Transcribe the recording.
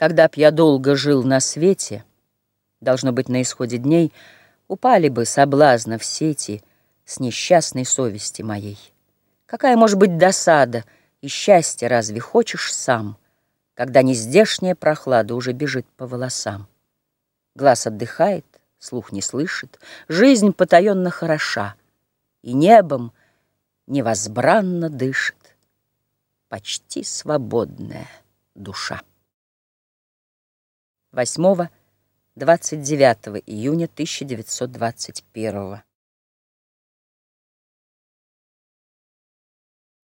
Когда б я долго жил на свете, Должно быть, на исходе дней Упали бы соблазна в сети С несчастной совести моей. Какая может быть досада И счастье разве хочешь сам, Когда нездешняя прохлада Уже бежит по волосам? Глаз отдыхает, слух не слышит, Жизнь потаенно хороша, И небом невозбранно дышит Почти свободная душа. 8-29 июня 1921